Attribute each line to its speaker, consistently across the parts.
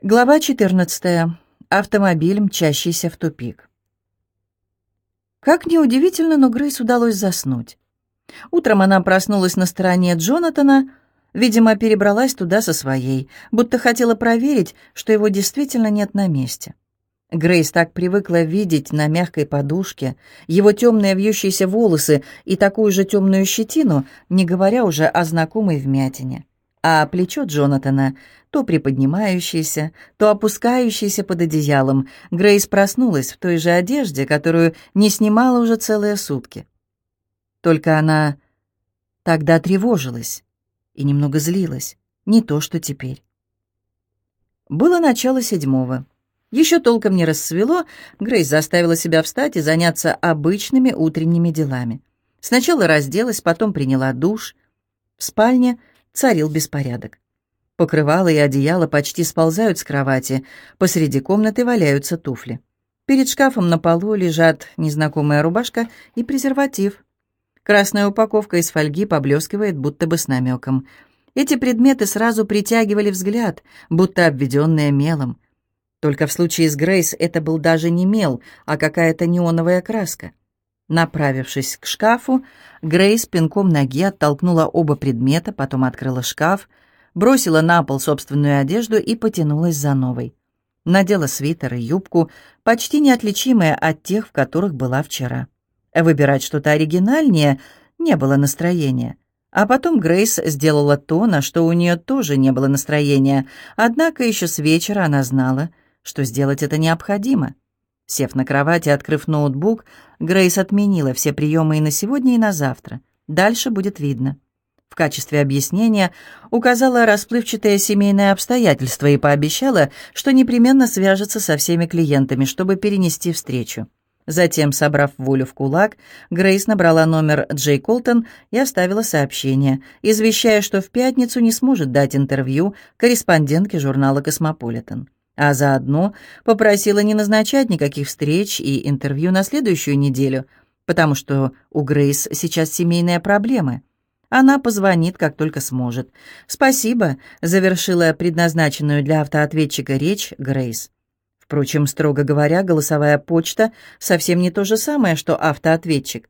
Speaker 1: Глава 14. Автомобиль, мчащийся в тупик. Как ни удивительно, но Грейс удалось заснуть. Утром она проснулась на стороне Джонатана, видимо, перебралась туда со своей, будто хотела проверить, что его действительно нет на месте. Грейс так привыкла видеть на мягкой подушке его темные вьющиеся волосы и такую же темную щетину, не говоря уже о знакомой вмятине а плечо Джонатана то приподнимающееся, то опускающееся под одеялом. Грейс проснулась в той же одежде, которую не снимала уже целые сутки. Только она тогда тревожилась и немного злилась, не то что теперь. Было начало седьмого. Еще толком не рассвело, Грейс заставила себя встать и заняться обычными утренними делами. Сначала разделась, потом приняла душ. В спальне царил беспорядок. Покрывало и одеяло почти сползают с кровати, посреди комнаты валяются туфли. Перед шкафом на полу лежат незнакомая рубашка и презерватив. Красная упаковка из фольги поблескивает, будто бы с намеком. Эти предметы сразу притягивали взгляд, будто обведенные мелом. Только в случае с Грейс это был даже не мел, а какая-то неоновая краска. Направившись к шкафу, Грейс пинком ноги оттолкнула оба предмета, потом открыла шкаф, бросила на пол собственную одежду и потянулась за новой. Надела свитер и юбку, почти неотличимые от тех, в которых была вчера. Выбирать что-то оригинальнее не было настроения. А потом Грейс сделала то, на что у нее тоже не было настроения, однако еще с вечера она знала, что сделать это необходимо. Сев на кровати, открыв ноутбук, Грейс отменила все приемы и на сегодня, и на завтра. Дальше будет видно. В качестве объяснения указала расплывчатое семейное обстоятельство и пообещала, что непременно свяжется со всеми клиентами, чтобы перенести встречу. Затем, собрав волю в кулак, Грейс набрала номер Джей Колтон и оставила сообщение, извещая, что в пятницу не сможет дать интервью корреспондентке журнала «Космополитен» а заодно попросила не назначать никаких встреч и интервью на следующую неделю, потому что у Грейс сейчас семейные проблемы. Она позвонит, как только сможет. «Спасибо», — завершила предназначенную для автоответчика речь Грейс. Впрочем, строго говоря, голосовая почта совсем не то же самое, что автоответчик.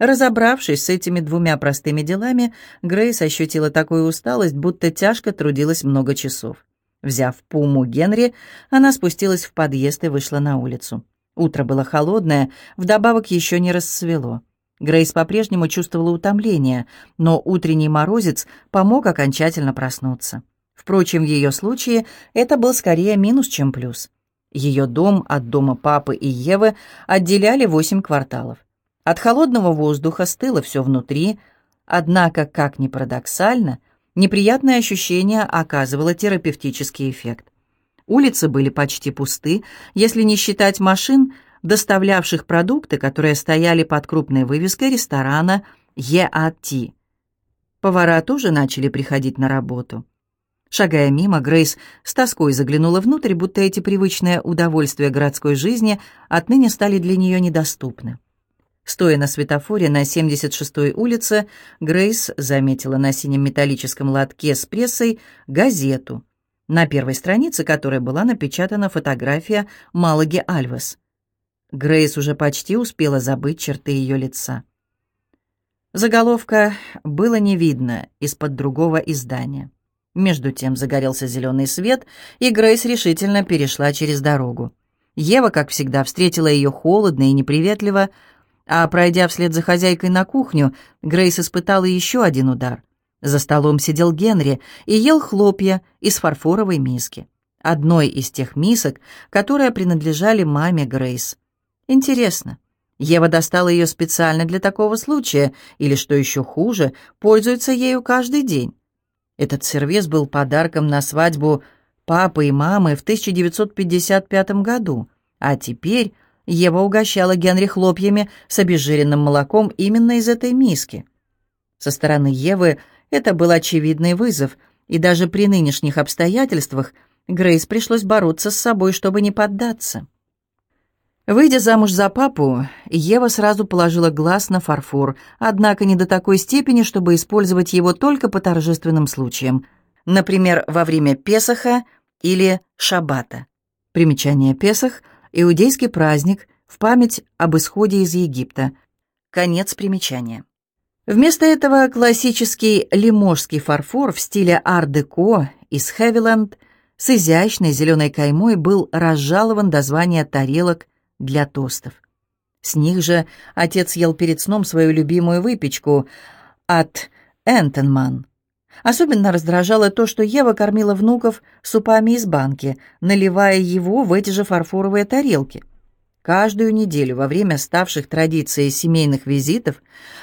Speaker 1: Разобравшись с этими двумя простыми делами, Грейс ощутила такую усталость, будто тяжко трудилась много часов. Взяв пуму Генри, она спустилась в подъезд и вышла на улицу. Утро было холодное, вдобавок еще не рассвело. Грейс по-прежнему чувствовала утомление, но утренний морозец помог окончательно проснуться. Впрочем, в ее случае это был скорее минус, чем плюс. Ее дом от дома папы и Евы отделяли восемь кварталов. От холодного воздуха стыло все внутри, однако, как ни парадоксально, Неприятное ощущение оказывало терапевтический эффект. Улицы были почти пусты, если не считать машин, доставлявших продукты, которые стояли под крупной вывеской ресторана «ЕАТ». Повара тоже начали приходить на работу. Шагая мимо, Грейс с тоской заглянула внутрь, будто эти привычные удовольствия городской жизни отныне стали для нее недоступны. Стоя на светофоре на 76-й улице, Грейс заметила на синем металлическом лотке с прессой газету, на первой странице которой была напечатана фотография Малаги Альвес. Грейс уже почти успела забыть черты ее лица. Заголовка было не видно из-под другого издания. Между тем загорелся зеленый свет, и Грейс решительно перешла через дорогу. Ева, как всегда, встретила ее холодно и неприветливо, а пройдя вслед за хозяйкой на кухню, Грейс испытала еще один удар. За столом сидел Генри и ел хлопья из фарфоровой миски. Одной из тех мисок, которые принадлежали маме Грейс. Интересно, Ева достала ее специально для такого случая, или, что еще хуже, пользуется ею каждый день. Этот сервиз был подарком на свадьбу папы и мамы в 1955 году, а теперь Ева угощала Генри хлопьями с обезжиренным молоком именно из этой миски. Со стороны Евы это был очевидный вызов, и даже при нынешних обстоятельствах Грейс пришлось бороться с собой, чтобы не поддаться. Выйдя замуж за папу, Ева сразу положила глаз на фарфор, однако не до такой степени, чтобы использовать его только по торжественным случаям. Например, во время Песоха или Шаббата. Примечание Песах – иудейский праздник в память об исходе из Египта. Конец примечания. Вместо этого классический лиможский фарфор в стиле ар-деко из Хевиленд с изящной зеленой каймой был разжалован до звания тарелок для тостов. С них же отец ел перед сном свою любимую выпечку от Энтенман. Особенно раздражало то, что Ева кормила внуков супами из банки, наливая его в эти же фарфоровые тарелки. Каждую неделю во время ставших традицией семейных визитов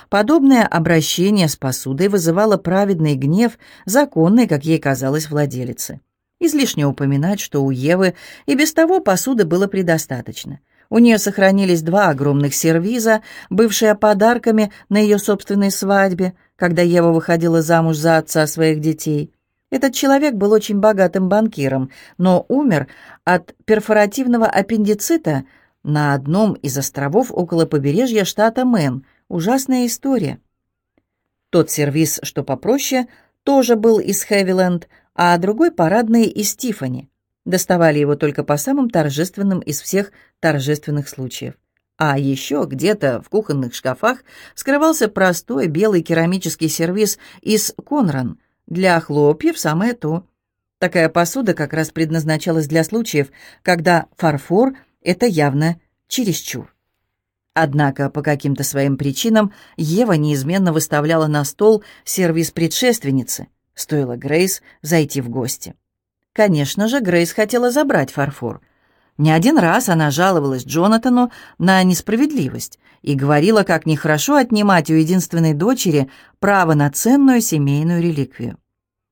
Speaker 1: подобное обращение с посудой вызывало праведный гнев законной, как ей казалось, владелицы. Излишне упоминать, что у Евы и без того посуды было предостаточно. У нее сохранились два огромных сервиза, бывшие подарками на ее собственной свадьбе, когда Ева выходила замуж за отца своих детей. Этот человек был очень богатым банкиром, но умер от перфоративного аппендицита – на одном из островов около побережья штата Мэн. Ужасная история. Тот сервис, что попроще, тоже был из Хэвиленд, а другой парадный из Тифани. Доставали его только по самым торжественным из всех торжественных случаев. А еще где-то в кухонных шкафах скрывался простой белый керамический сервиз из Конран для хлопьев самое то. Такая посуда как раз предназначалась для случаев, когда фарфор это явно чересчур. Однако по каким-то своим причинам Ева неизменно выставляла на стол сервис предшественницы, стоило Грейс зайти в гости. Конечно же, Грейс хотела забрать фарфор. Не один раз она жаловалась Джонатану на несправедливость и говорила, как нехорошо отнимать у единственной дочери право на ценную семейную реликвию.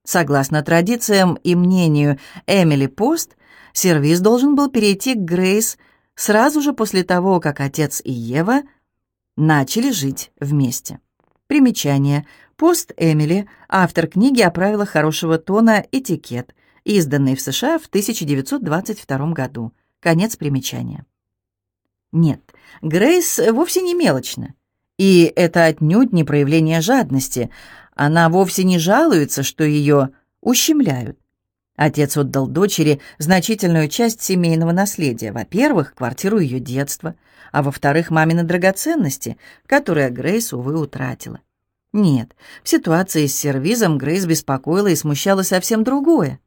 Speaker 1: Согласно традициям и мнению Эмили Пост, сервис должен был перейти к Грейс сразу же после того, как отец и Ева начали жить вместе. Примечание. Пост Эмили, автор книги о правилах хорошего тона «Этикет», изданный в США в 1922 году. Конец примечания. Нет, Грейс вовсе не мелочна. И это отнюдь не проявление жадности. Она вовсе не жалуется, что ее ущемляют. Отец отдал дочери значительную часть семейного наследия. Во-первых, квартиру ее детства, а во-вторых, мамины драгоценности, которые Грейс, увы, утратила. Нет, в ситуации с сервизом Грейс беспокоила и смущала совсем другое.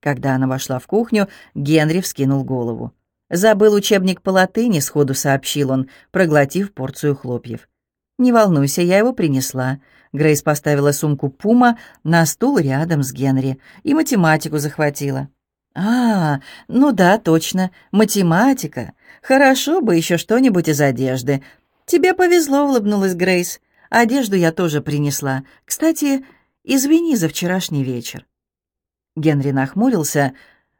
Speaker 1: Когда она вошла в кухню, Генри вскинул голову. «Забыл учебник по латыни», — сходу сообщил он, проглотив порцию хлопьев. «Не волнуйся, я его принесла. Грейс поставила сумку «Пума» на стул рядом с Генри и математику захватила. «А, ну да, точно, математика. Хорошо бы еще что-нибудь из одежды. Тебе повезло», — улыбнулась Грейс. «Одежду я тоже принесла. Кстати, извини за вчерашний вечер». Генри нахмурился.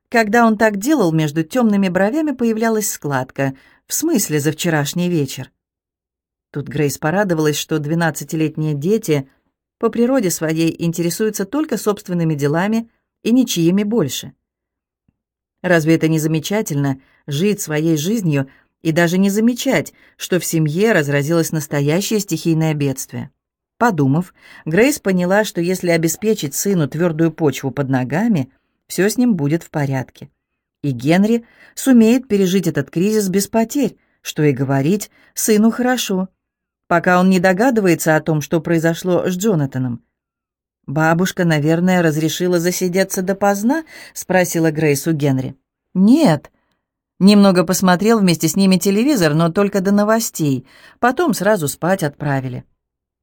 Speaker 1: Когда он так делал, между темными бровями появлялась складка. «В смысле за вчерашний вечер?» Тут Грейс порадовалась, что двенадцатилетние дети по природе своей интересуются только собственными делами и ничьими больше. Разве это не замечательно — жить своей жизнью и даже не замечать, что в семье разразилось настоящее стихийное бедствие? Подумав, Грейс поняла, что если обеспечить сыну твердую почву под ногами, все с ним будет в порядке. И Генри сумеет пережить этот кризис без потерь, что и говорить, сыну хорошо пока он не догадывается о том, что произошло с Джонатаном. «Бабушка, наверное, разрешила засидеться допоздна?» — спросила Грейс у Генри. «Нет». Немного посмотрел вместе с ними телевизор, но только до новостей. Потом сразу спать отправили.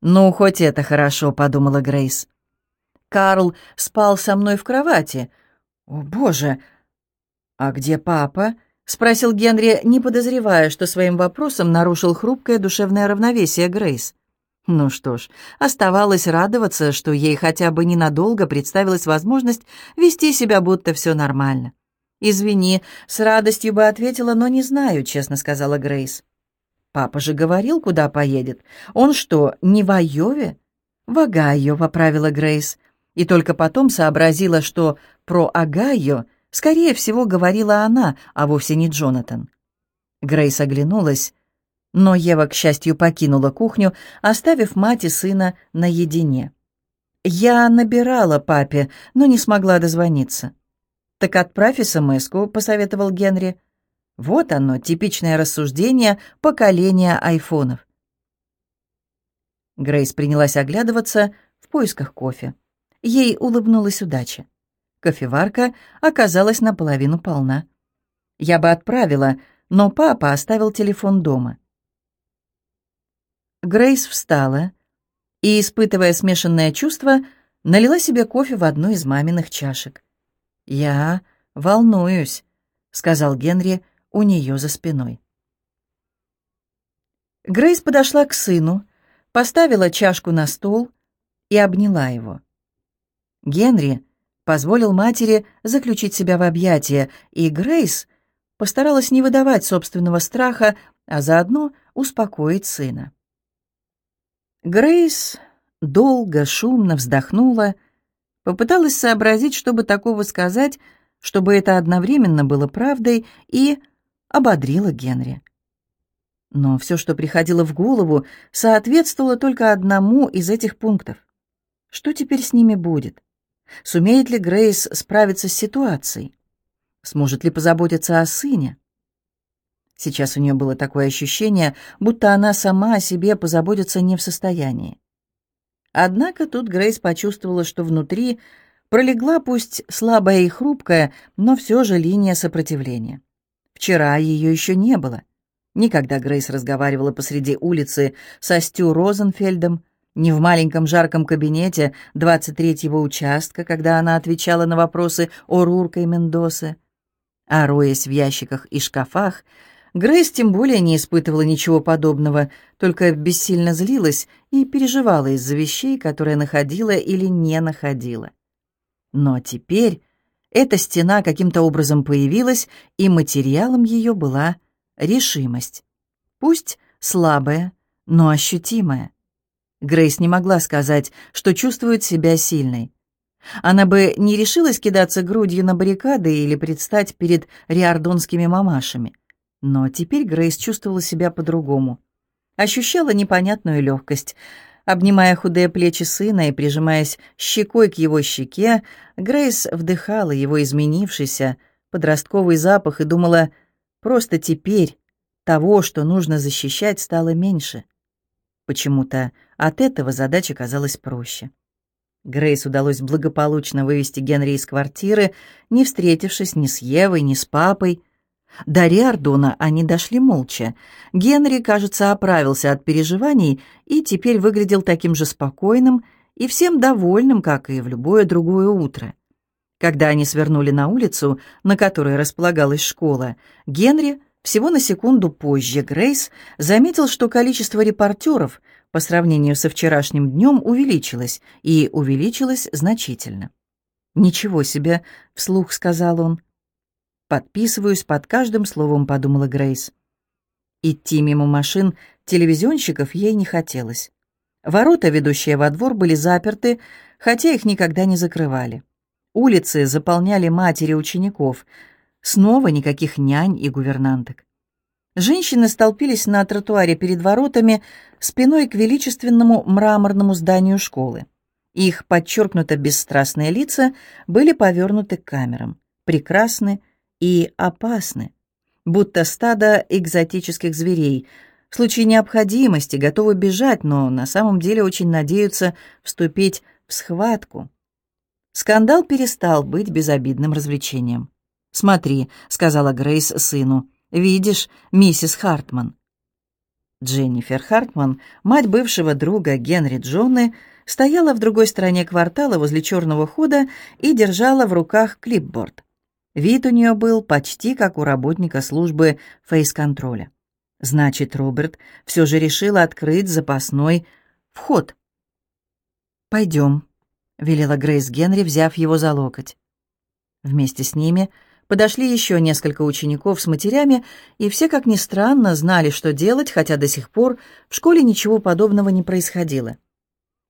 Speaker 1: «Ну, хоть это хорошо», — подумала Грейс. «Карл спал со мной в кровати». «О, боже! А где папа?» — спросил Генри, не подозревая, что своим вопросом нарушил хрупкое душевное равновесие Грейс. Ну что ж, оставалось радоваться, что ей хотя бы ненадолго представилась возможность вести себя, будто все нормально. «Извини, с радостью бы ответила, но не знаю», — честно сказала Грейс. «Папа же говорил, куда поедет. Он что, не в Айове?» «В Агайо», — поправила Грейс. И только потом сообразила, что про Огайо — Скорее всего, говорила она, а вовсе не Джонатан. Грейс оглянулась, но Ева, к счастью, покинула кухню, оставив мать и сына наедине. «Я набирала папе, но не смогла дозвониться». «Так отправь смс посоветовал Генри. Вот оно, типичное рассуждение поколения айфонов. Грейс принялась оглядываться в поисках кофе. Ей улыбнулась удача. Кофеварка оказалась наполовину полна. Я бы отправила, но папа оставил телефон дома. Грейс встала и, испытывая смешанное чувство, налила себе кофе в одну из маминых чашек. «Я волнуюсь», — сказал Генри у нее за спиной. Грейс подошла к сыну, поставила чашку на стол и обняла его. Генри позволил матери заключить себя в объятия, и Грейс постаралась не выдавать собственного страха, а заодно успокоить сына. Грейс долго, шумно вздохнула, попыталась сообразить, чтобы такого сказать, чтобы это одновременно было правдой, и ободрила Генри. Но все, что приходило в голову, соответствовало только одному из этих пунктов. Что теперь с ними будет? Сумеет ли Грейс справиться с ситуацией? Сможет ли позаботиться о сыне? Сейчас у нее было такое ощущение, будто она сама о себе позаботиться не в состоянии. Однако тут Грейс почувствовала, что внутри пролегла пусть слабая и хрупкая, но все же линия сопротивления. Вчера ее еще не было. Никогда Грейс разговаривала посреди улицы со Стю Розенфельдом, не в маленьком жарком кабинете 23-го участка, когда она отвечала на вопросы о Рурка и Мендосе. А роясь в ящиках и шкафах, Грейс тем более не испытывала ничего подобного, только бессильно злилась и переживала из-за вещей, которые находила или не находила. Но теперь эта стена каким-то образом появилась, и материалом ее была решимость. Пусть слабая, но ощутимая. Грейс не могла сказать, что чувствует себя сильной. Она бы не решилась кидаться грудью на баррикады или предстать перед риардонскими мамашами. Но теперь Грейс чувствовала себя по-другому. Ощущала непонятную легкость — Обнимая худые плечи сына и прижимаясь щекой к его щеке, Грейс вдыхала его изменившийся подростковый запах и думала, просто теперь того, что нужно защищать, стало меньше. Почему-то от этого задача казалась проще. Грейс удалось благополучно вывести Генри из квартиры, не встретившись ни с Евой, ни с папой, до Риардона они дошли молча. Генри, кажется, оправился от переживаний и теперь выглядел таким же спокойным и всем довольным, как и в любое другое утро. Когда они свернули на улицу, на которой располагалась школа, Генри всего на секунду позже Грейс заметил, что количество репортеров по сравнению со вчерашним днем увеличилось, и увеличилось значительно. «Ничего себе!» — вслух сказал он. «Подписываюсь под каждым словом», — подумала Грейс. Идти мимо машин телевизионщиков ей не хотелось. Ворота, ведущие во двор, были заперты, хотя их никогда не закрывали. Улицы заполняли матери учеников. Снова никаких нянь и гувернанток. Женщины столпились на тротуаре перед воротами спиной к величественному мраморному зданию школы. Их подчеркнуто бесстрастные лица были повернуты к камерам. Прекрасны, и опасны, будто стадо экзотических зверей. В случае необходимости готовы бежать, но на самом деле очень надеются вступить в схватку. Скандал перестал быть безобидным развлечением. «Смотри», — сказала Грейс сыну, — «видишь, миссис Хартман». Дженнифер Хартман, мать бывшего друга Генри Джоны, стояла в другой стороне квартала возле черного хода и держала в руках клипборд. Вид у нее был почти как у работника службы фейс-контроля. Значит, Роберт все же решил открыть запасной вход. «Пойдем», — велела Грейс Генри, взяв его за локоть. Вместе с ними подошли еще несколько учеников с матерями, и все, как ни странно, знали, что делать, хотя до сих пор в школе ничего подобного не происходило.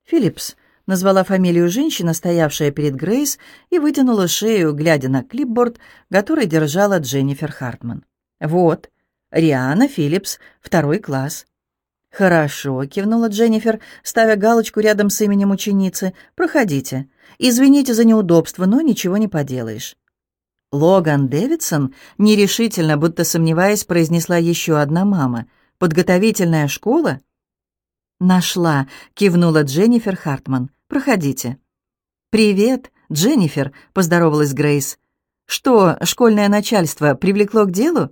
Speaker 1: Филлипс назвала фамилию женщина, стоявшая перед Грейс, и вытянула шею, глядя на клипборд, который держала Дженнифер Хартман. «Вот, Риана Филлипс, второй класс». «Хорошо», — кивнула Дженнифер, ставя галочку рядом с именем ученицы. «Проходите. Извините за неудобство, но ничего не поделаешь». Логан Дэвидсон нерешительно, будто сомневаясь, произнесла еще одна мама. «Подготовительная школа?» «Нашла», — кивнула Дженнифер Хартман. «Проходите». «Привет, Дженнифер», — поздоровалась Грейс. «Что, школьное начальство привлекло к делу?»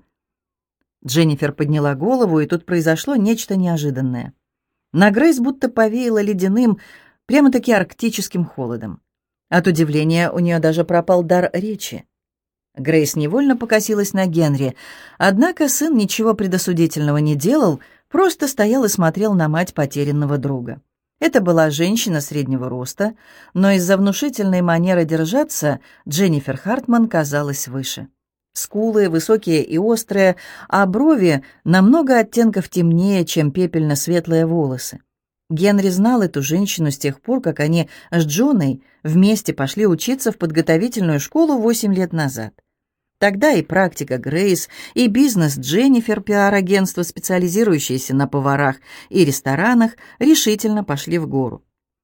Speaker 1: Дженнифер подняла голову, и тут произошло нечто неожиданное. На Грейс будто повеяло ледяным, прямо-таки арктическим холодом. От удивления у нее даже пропал дар речи. Грейс невольно покосилась на Генри, однако сын ничего предосудительного не делал, просто стоял и смотрел на мать потерянного друга. Это была женщина среднего роста, но из-за внушительной манеры держаться Дженнифер Хартман казалась выше. Скулы высокие и острые, а брови намного оттенков темнее, чем пепельно-светлые волосы. Генри знал эту женщину с тех пор, как они с Джоной вместе пошли учиться в подготовительную школу восемь лет назад. Тогда и практика Грейс, и бизнес Дженнифер, пиар-агентство, специализирующееся на поварах и ресторанах, решительно пошли в гору.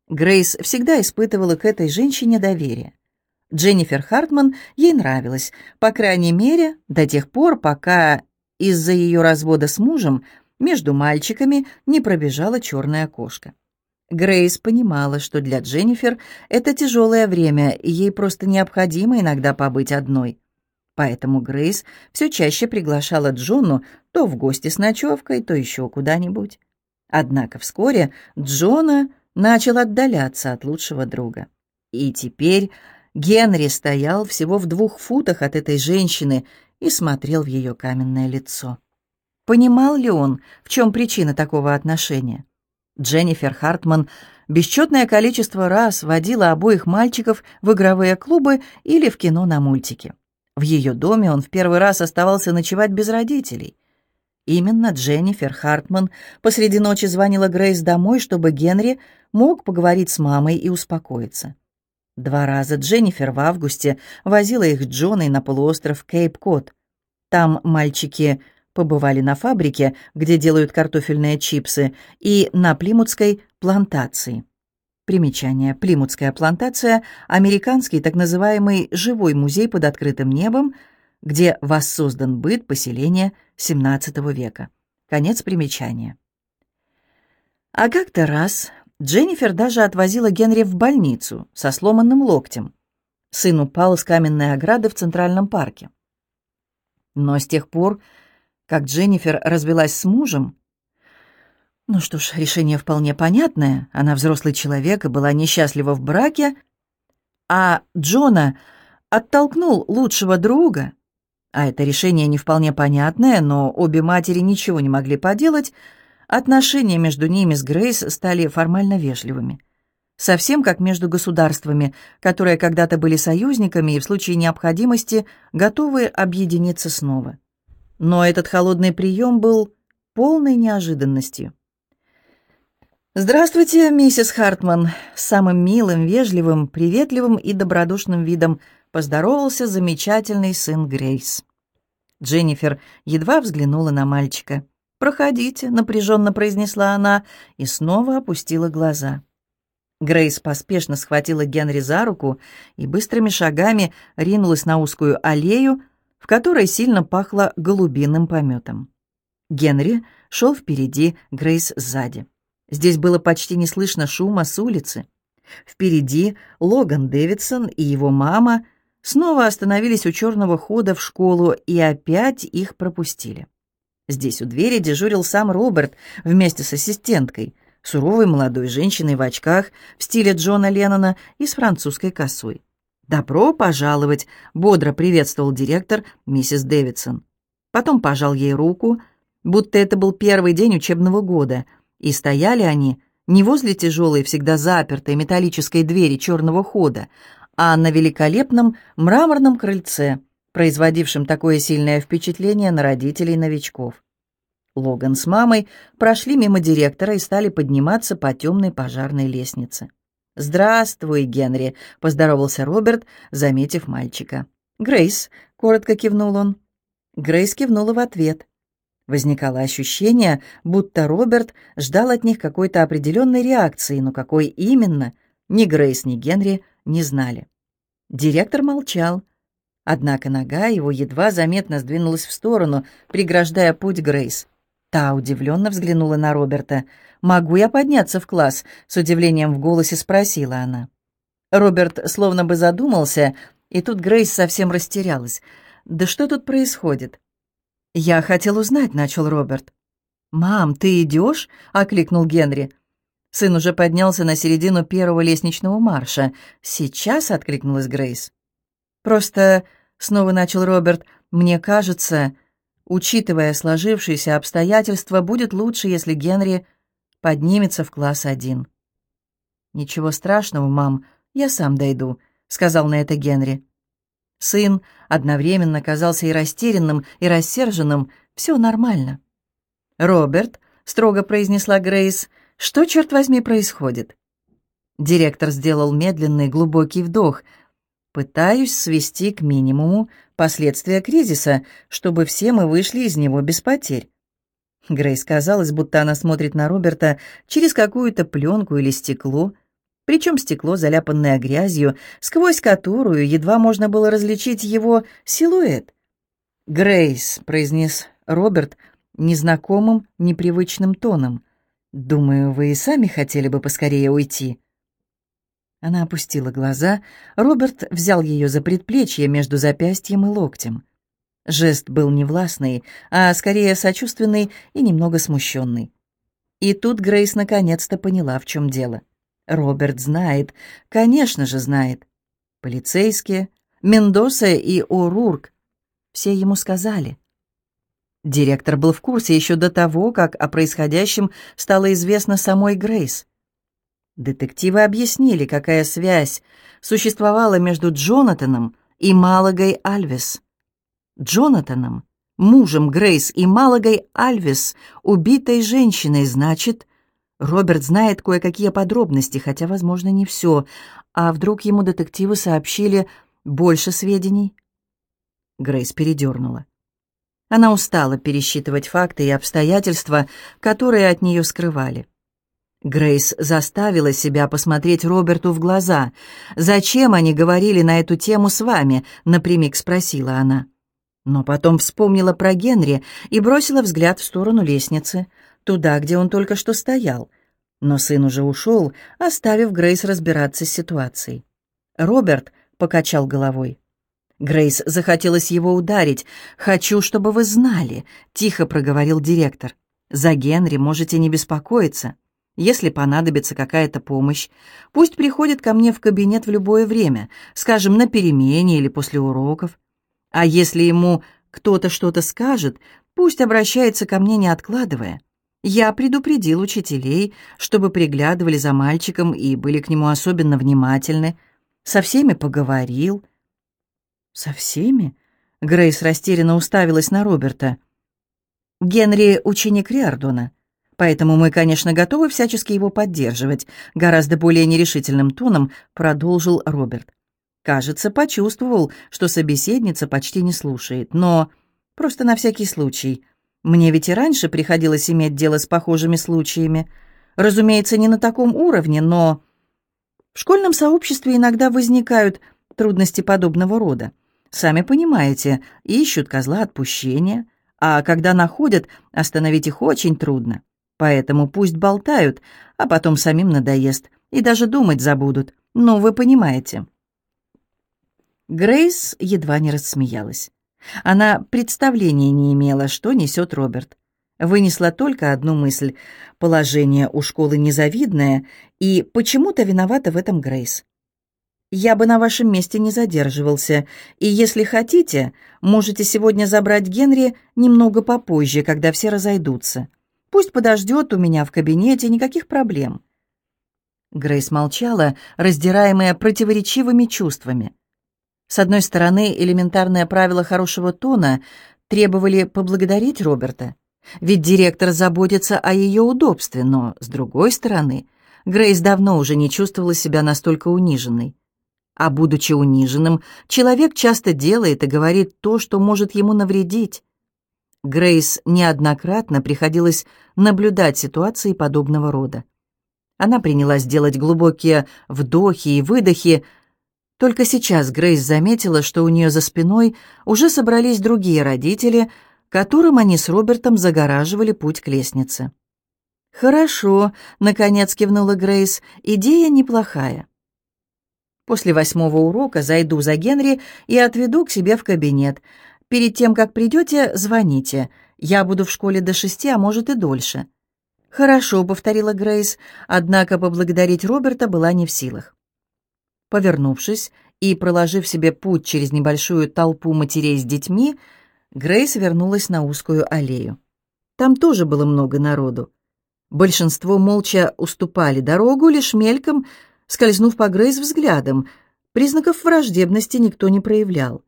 Speaker 1: Грейс всегда испытывала к этой женщине доверие. Дженнифер Хартман ей нравилась, по крайней мере, до тех пор, пока из-за ее развода с мужем между мальчиками не пробежала черная кошка. Грейс понимала, что для Дженнифер это тяжелое время, и ей просто необходимо иногда побыть одной. Поэтому Грейс все чаще приглашала Джону то в гости с ночевкой, то еще куда-нибудь. Однако вскоре Джона начал отдаляться от лучшего друга. И теперь Генри стоял всего в двух футах от этой женщины и смотрел в ее каменное лицо. Понимал ли он, в чем причина такого отношения? Дженнифер Хартман бесчетное количество раз водила обоих мальчиков в игровые клубы или в кино на мультики. В ее доме он в первый раз оставался ночевать без родителей. Именно Дженнифер Хартман посреди ночи звонила Грейс домой, чтобы Генри мог поговорить с мамой и успокоиться. Два раза Дженнифер в августе возила их с Джоной на полуостров Кейп-Кот. Там мальчики побывали на фабрике, где делают картофельные чипсы, и на Плимутской плантации. Примечание. Плимутская плантация – американский так называемый «живой музей под открытым небом», где воссоздан быт поселения XVII века. Конец примечания. А как-то раз Дженнифер даже отвозила Генри в больницу со сломанным локтем. Сын упал с каменной ограды в Центральном парке. Но с тех пор, как Дженнифер развелась с мужем, ну что ж, решение вполне понятное. Она взрослый человек и была несчастлива в браке. А Джона оттолкнул лучшего друга. А это решение не вполне понятное, но обе матери ничего не могли поделать. Отношения между ними с Грейс стали формально вежливыми. Совсем как между государствами, которые когда-то были союзниками и в случае необходимости готовы объединиться снова. Но этот холодный прием был полной неожиданностью. «Здравствуйте, миссис Хартман!» С самым милым, вежливым, приветливым и добродушным видом поздоровался замечательный сын Грейс. Дженнифер едва взглянула на мальчика. «Проходите», — напряженно произнесла она и снова опустила глаза. Грейс поспешно схватила Генри за руку и быстрыми шагами ринулась на узкую аллею, в которой сильно пахло голубиным пометом. Генри шел впереди, Грейс сзади. Здесь было почти не слышно шума с улицы. Впереди Логан Дэвидсон и его мама снова остановились у черного хода в школу и опять их пропустили. Здесь у двери дежурил сам Роберт вместе с ассистенткой, суровой молодой женщиной в очках в стиле Джона Леннона и с французской косой. «Добро пожаловать!» — бодро приветствовал директор миссис Дэвидсон. Потом пожал ей руку, будто это был первый день учебного года — и стояли они не возле тяжелой, всегда запертой металлической двери черного хода, а на великолепном мраморном крыльце, производившем такое сильное впечатление на родителей новичков. Логан с мамой прошли мимо директора и стали подниматься по темной пожарной лестнице. «Здравствуй, Генри», — поздоровался Роберт, заметив мальчика. «Грейс», — коротко кивнул он. Грейс кивнула в ответ. Возникало ощущение, будто Роберт ждал от них какой-то определенной реакции, но какой именно, ни Грейс, ни Генри не знали. Директор молчал. Однако нога его едва заметно сдвинулась в сторону, преграждая путь Грейс. Та удивленно взглянула на Роберта. «Могу я подняться в класс?» — с удивлением в голосе спросила она. Роберт словно бы задумался, и тут Грейс совсем растерялась. «Да что тут происходит?» «Я хотел узнать», — начал Роберт. «Мам, ты идешь?» — окликнул Генри. Сын уже поднялся на середину первого лестничного марша. «Сейчас?» — откликнулась Грейс. «Просто...» — снова начал Роберт. «Мне кажется, учитывая сложившиеся обстоятельства, будет лучше, если Генри поднимется в класс один». «Ничего страшного, мам, я сам дойду», — сказал на это Генри. Сын одновременно казался и растерянным, и рассерженным. «Все нормально». «Роберт», — строго произнесла Грейс, — «что, черт возьми, происходит?» Директор сделал медленный глубокий вдох. «Пытаюсь свести к минимуму последствия кризиса, чтобы все мы вышли из него без потерь». Грейс казалось, будто она смотрит на Роберта через какую-то пленку или стекло, причем стекло, заляпанное грязью, сквозь которую едва можно было различить его силуэт. «Грейс», — произнес Роберт, — незнакомым, непривычным тоном. «Думаю, вы и сами хотели бы поскорее уйти». Она опустила глаза. Роберт взял ее за предплечье между запястьем и локтем. Жест был не властный, а скорее сочувственный и немного смущенный. И тут Грейс наконец-то поняла, в чем дело. Роберт знает, конечно же знает. Полицейские, Мендоса и О'Рурк. Все ему сказали. Директор был в курсе еще до того, как о происходящем стало известно самой Грейс. Детективы объяснили, какая связь существовала между Джонатаном и Малагой Альвес. Джонатаном, мужем Грейс и Малагой Альвес, убитой женщиной, значит, Роберт знает кое-какие подробности, хотя, возможно, не все. А вдруг ему детективы сообщили больше сведений? Грейс передернула. Она устала пересчитывать факты и обстоятельства, которые от нее скрывали. Грейс заставила себя посмотреть Роберту в глаза. «Зачем они говорили на эту тему с вами?» — напрямик спросила она. Но потом вспомнила про Генри и бросила взгляд в сторону лестницы, туда, где он только что стоял. Но сын уже ушел, оставив Грейс разбираться с ситуацией. Роберт покачал головой. Грейс захотелось его ударить. «Хочу, чтобы вы знали», — тихо проговорил директор. «За Генри можете не беспокоиться. Если понадобится какая-то помощь, пусть приходит ко мне в кабинет в любое время, скажем, на перемене или после уроков. А если ему кто-то что-то скажет, пусть обращается ко мне, не откладывая. Я предупредил учителей, чтобы приглядывали за мальчиком и были к нему особенно внимательны. Со всеми поговорил». «Со всеми?» Грейс растерянно уставилась на Роберта. «Генри — ученик Риардона, поэтому мы, конечно, готовы всячески его поддерживать», гораздо более нерешительным тоном продолжил Роберт. Кажется, почувствовал, что собеседница почти не слушает, но просто на всякий случай. Мне ведь и раньше приходилось иметь дело с похожими случаями. Разумеется, не на таком уровне, но... В школьном сообществе иногда возникают трудности подобного рода. Сами понимаете, ищут козла отпущения, а когда находят, остановить их очень трудно. Поэтому пусть болтают, а потом самим надоест, и даже думать забудут. Ну, вы понимаете. Грейс едва не рассмеялась. Она представления не имела, что несет Роберт. Вынесла только одну мысль. Положение у школы незавидное, и почему-то виновата в этом Грейс. Я бы на вашем месте не задерживался, и если хотите, можете сегодня забрать Генри немного попозже, когда все разойдутся. Пусть подождет у меня в кабинете, никаких проблем». Грейс молчала, раздираемая противоречивыми чувствами. С одной стороны, элементарные правила хорошего тона требовали поблагодарить Роберта, ведь директор заботится о ее удобстве, но, с другой стороны, Грейс давно уже не чувствовала себя настолько униженной. А будучи униженным, человек часто делает и говорит то, что может ему навредить. Грейс неоднократно приходилось наблюдать ситуации подобного рода. Она принялась делать глубокие вдохи и выдохи. Только сейчас Грейс заметила, что у нее за спиной уже собрались другие родители, которым они с Робертом загораживали путь к лестнице. «Хорошо», — наконец кивнула Грейс, — «идея неплохая. После восьмого урока зайду за Генри и отведу к себе в кабинет. Перед тем, как придете, звоните. Я буду в школе до шести, а может и дольше». «Хорошо», — повторила Грейс, однако поблагодарить Роберта была не в силах. Повернувшись и проложив себе путь через небольшую толпу матерей с детьми, Грейс вернулась на узкую аллею. Там тоже было много народу. Большинство молча уступали дорогу, лишь мельком, скользнув по Грейс взглядом. Признаков враждебности никто не проявлял.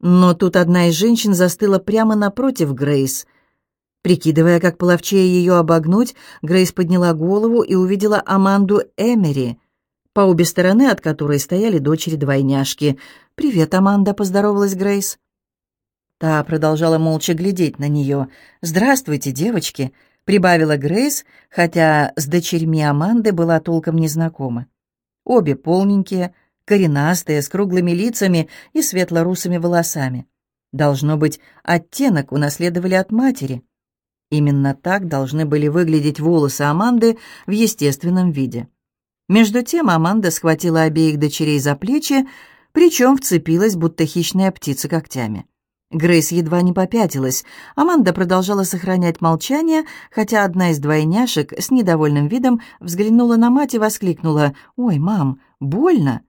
Speaker 1: Но тут одна из женщин застыла прямо напротив Грейс. Прикидывая, как половчее ее обогнуть, Грейс подняла голову и увидела Аманду Эмери, по обе стороны от которой стояли дочери-двойняшки. «Привет, Аманда», — поздоровалась Грейс. Та продолжала молча глядеть на нее. «Здравствуйте, девочки», — прибавила Грейс, хотя с дочерьми Аманды была толком не знакома. Обе полненькие, коренастые, с круглыми лицами и светло-русыми волосами. Должно быть, оттенок унаследовали от матери. Именно так должны были выглядеть волосы Аманды в естественном виде. Между тем Аманда схватила обеих дочерей за плечи, причем вцепилась, будто хищная птица когтями. Грейс едва не попятилась. Аманда продолжала сохранять молчание, хотя одна из двойняшек с недовольным видом взглянула на мать и воскликнула «Ой, мам, больно!».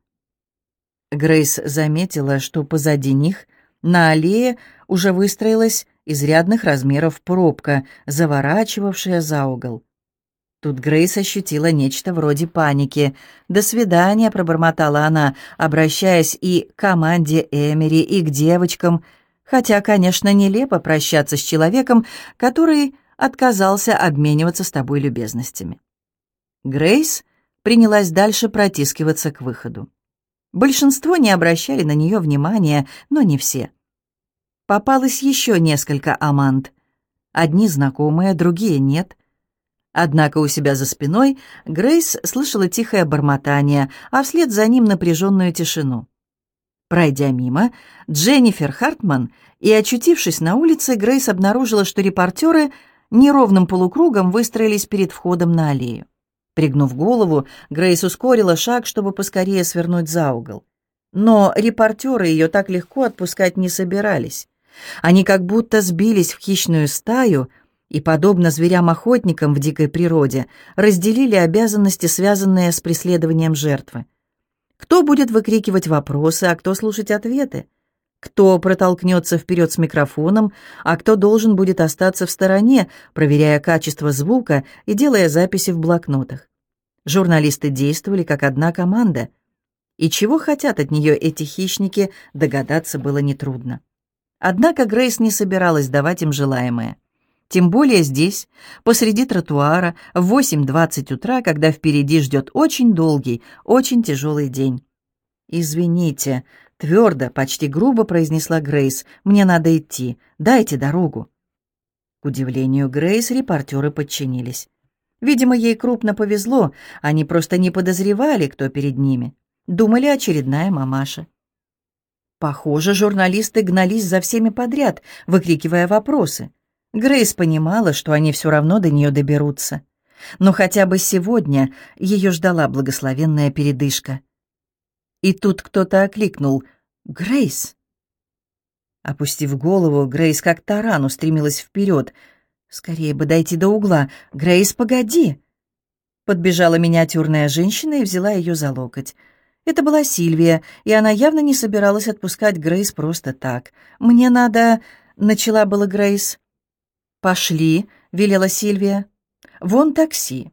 Speaker 1: Грейс заметила, что позади них на аллее уже выстроилась изрядных размеров пробка, заворачивавшая за угол. Тут Грейс ощутила нечто вроде паники. «До свидания», — пробормотала она, обращаясь и к команде Эмери, и к девочкам — Хотя, конечно, нелепо прощаться с человеком, который отказался обмениваться с тобой любезностями. Грейс принялась дальше протискиваться к выходу. Большинство не обращали на нее внимания, но не все. Попалось еще несколько амант. Одни знакомые, другие нет. Однако у себя за спиной Грейс слышала тихое бормотание, а вслед за ним напряженную тишину. Пройдя мимо, Дженнифер Хартман и очутившись на улице, Грейс обнаружила, что репортеры неровным полукругом выстроились перед входом на аллею. Пригнув голову, Грейс ускорила шаг, чтобы поскорее свернуть за угол. Но репортеры ее так легко отпускать не собирались. Они как будто сбились в хищную стаю и, подобно зверям-охотникам в дикой природе, разделили обязанности, связанные с преследованием жертвы. Кто будет выкрикивать вопросы, а кто слушать ответы? Кто протолкнется вперед с микрофоном, а кто должен будет остаться в стороне, проверяя качество звука и делая записи в блокнотах? Журналисты действовали как одна команда. И чего хотят от нее эти хищники, догадаться было нетрудно. Однако Грейс не собиралась давать им желаемое. Тем более здесь, посреди тротуара, в 8.20 утра, когда впереди ждет очень долгий, очень тяжелый день. «Извините», — твердо, почти грубо произнесла Грейс, — «мне надо идти. Дайте дорогу». К удивлению Грейс репортеры подчинились. Видимо, ей крупно повезло, они просто не подозревали, кто перед ними. Думали, очередная мамаша. Похоже, журналисты гнались за всеми подряд, выкрикивая вопросы. Грейс понимала, что они все равно до нее доберутся. Но хотя бы сегодня ее ждала благословенная передышка. И тут кто-то окликнул «Грейс!». Опустив голову, Грейс как таран устремилась вперед. «Скорее бы дойти до угла! Грейс, погоди!» Подбежала миниатюрная женщина и взяла ее за локоть. Это была Сильвия, и она явно не собиралась отпускать Грейс просто так. «Мне надо...» — начала была Грейс. «Пошли», — велела Сильвия. «Вон такси».